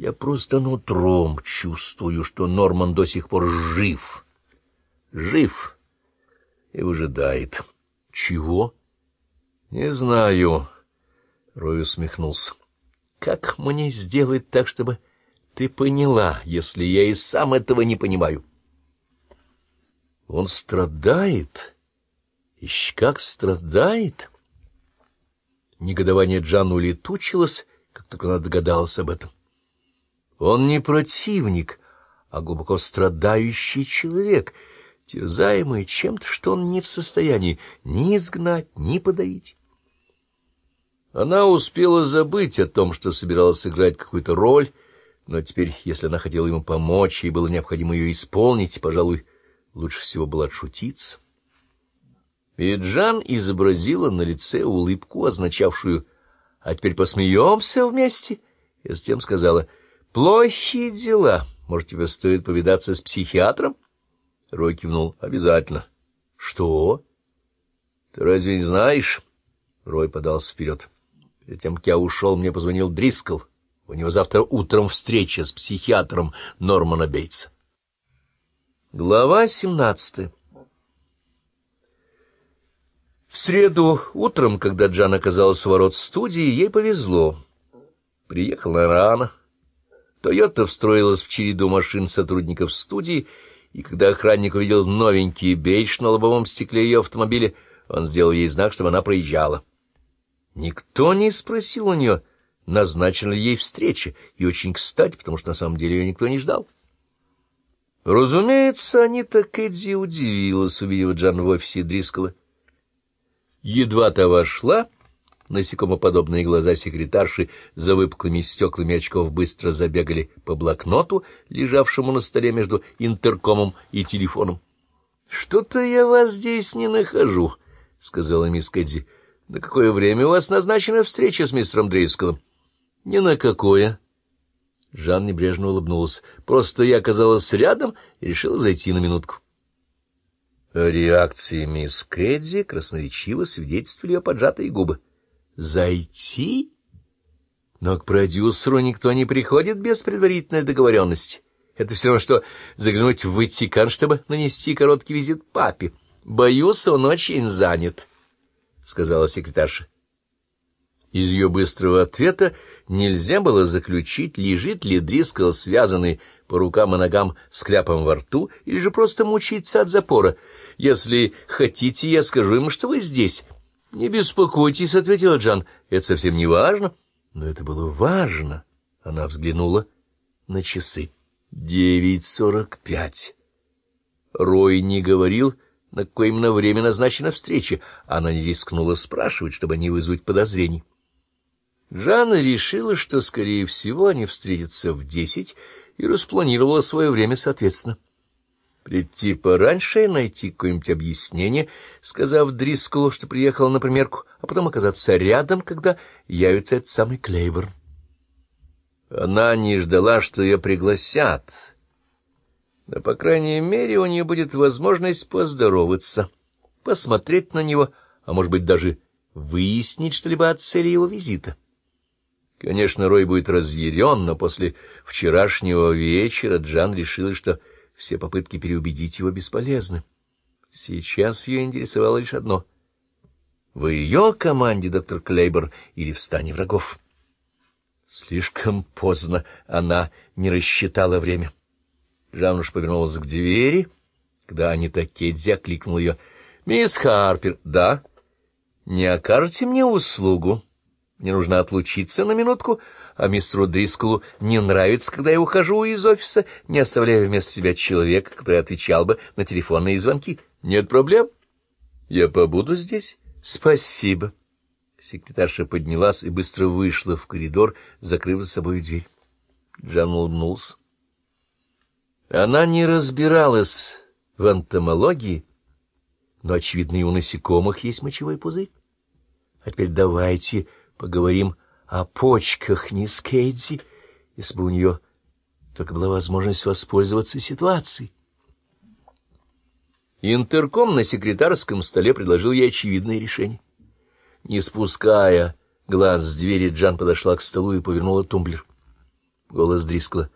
Я просто нутром чувствую, что Норман до сих пор жив. Жив и выжидает. Чего? Не знаю. Рой усмехнулся. Как мне сделать так, чтобы ты поняла, если я и сам этого не понимаю? Он страдает. Ищ как страдает. Негодование Джан улетучилось, как только она догадалась об этом. Он не противник, а глубоко страдающий человек, терзаемый чем-то, что он не в состоянии ни изгнать, ни подавить. Она успела забыть о том, что собиралась сыграть какую-то роль, но теперь, если она хотела ему помочь, ей было необходимо ее исполнить, пожалуй, лучше всего было отшутиться. И Джан изобразила на лице улыбку, означавшую «А теперь посмеемся вместе», и затем сказала — Плохие дела. Может, тебе стоит повидаться с психиатром? Рой кивнул. Обязательно. Что? Ты разве не знаешь? Рой подался вперед. Перед тем, как я ушел, мне позвонил Дрискл. У него завтра утром встреча с психиатром Нормана Бейтса. Глава семнадцатая В среду утром, когда Джан оказалась у ворот студии, ей повезло. Приехала рано. Тойота встроилась в череду машин сотрудников студии, и когда охранник увидел новенький бейдж на лобовом стекле ее автомобиля, он сделал ей знак, чтобы она проезжала. Никто не спросил у нее, назначена ли ей встреча, и очень кстати, потому что на самом деле ее никто не ждал. Разумеется, Анита Кэдди удивилась, увидев Джан в офисе Дрискала. Едва та вошла Насекомоподобные глаза секретарши за выпуклыми стеклами очков быстро забегали по блокноту, лежавшему на столе между интеркомом и телефоном. — Что-то я вас здесь не нахожу, — сказала мисс Кэдзи. — На какое время у вас назначена встреча с мистером Дрейскалом? — Ни на какое. Жан небрежно улыбнулась. — Просто я оказалась рядом и решила зайти на минутку. Реакции мисс Кэдзи красноречиво свидетельствовали о поджатые губы. Зайти? Но к продюсеру никто не приходит без предварительной договоренности. Это все равно, что заглянуть в Ватикан, чтобы нанести короткий визит папе. Боюсь, он очень занят, — сказала секретарша. Из ее быстрого ответа нельзя было заключить, лежит ли Дрискл, связанный по рукам и ногам с кляпом во рту, или же просто мучается от запора. Если хотите, я скажу ему, что вы здесь. — Не беспокойтесь, — ответила Джан, — это совсем не важно. Но это было важно. Она взглянула на часы. Девять сорок пять. Рой не говорил, на какое именно время назначена встреча. Она не рискнула спрашивать, чтобы не вызвать подозрений. Жанна решила, что, скорее всего, они встретятся в десять, и распланировала свое время соответственно. Прийти пораньше и найти какое-нибудь объяснение, сказав Дрискулу, что приехала на примерку, а потом оказаться рядом, когда явится этот самый Клейборн. Она не ждала, что ее пригласят, но, по крайней мере, у нее будет возможность поздороваться, посмотреть на него, а, может быть, даже выяснить что-либо о цели его визита. Конечно, Рой будет разъярен, но после вчерашнего вечера Джан решила, что все попытки переубедить его бесполезны. Сейчас ее интересовало лишь одно — в ее команде, доктор Клейбор, или в стане врагов. Слишком поздно она не рассчитала время. Жануш повернулась к двери, когда Анита Кедзи окликнул ее. — Мисс Харпер, да? Не окажете мне услугу? Мне нужно отлучиться на минутку, а мистеру Дрискулу не нравится, когда я ухожу из офиса, не оставляя вместо себя человека, который отвечал бы на телефонные звонки. Нет проблем. Я побуду здесь. Спасибо. Секретарша поднялась и быстро вышла в коридор, закрыв за собой дверь. Джан улыбнулся. Она не разбиралась в энтомологии, но, очевидно, и у насекомых есть мочевой пузырь. А теперь давайте поговорим о почках мисс Кейдзи, если бы у нее только была возможность воспользоваться ситуацией. Интерком на секретарском столе предложил ей очевидное решение. Не спуская глаз с двери, Джан подошла к столу и повернула тумблер. голос Дрискла.